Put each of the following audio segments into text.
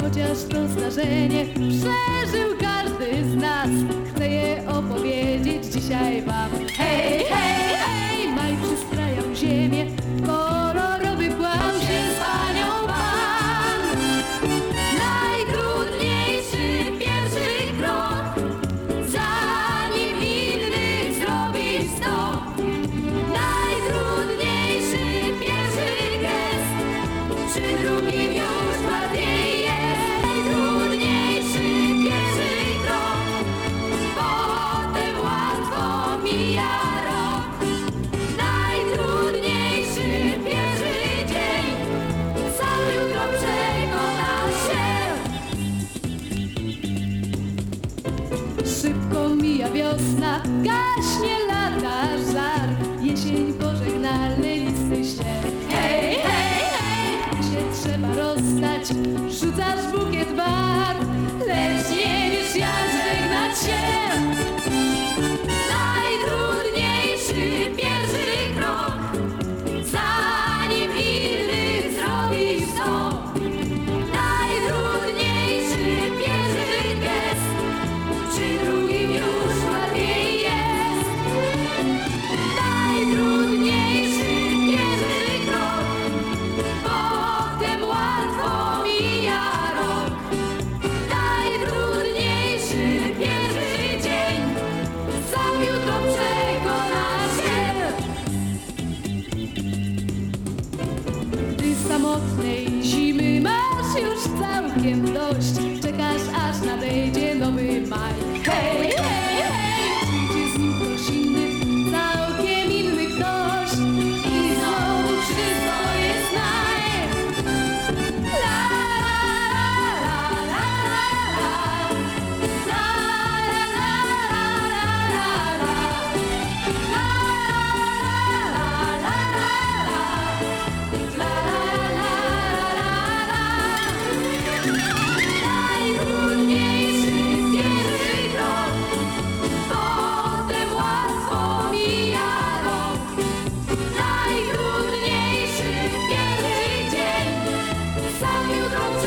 Chociaż to zdarzenie przeżył każdy z nas Chcę je opowiedzieć dzisiaj wam. Hej, wiosna, gaśnie lata żar. Jesień pożegnalny listy się Hej, hej, hej, się trzeba rozstać Rzucasz bukiet barw, lecz nie wiesz jak żegnać się Samotnej zimy masz już całkiem dość. Czekasz aż nadejdzie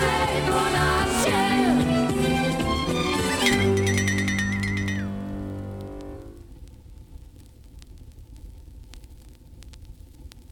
Zajmą nas się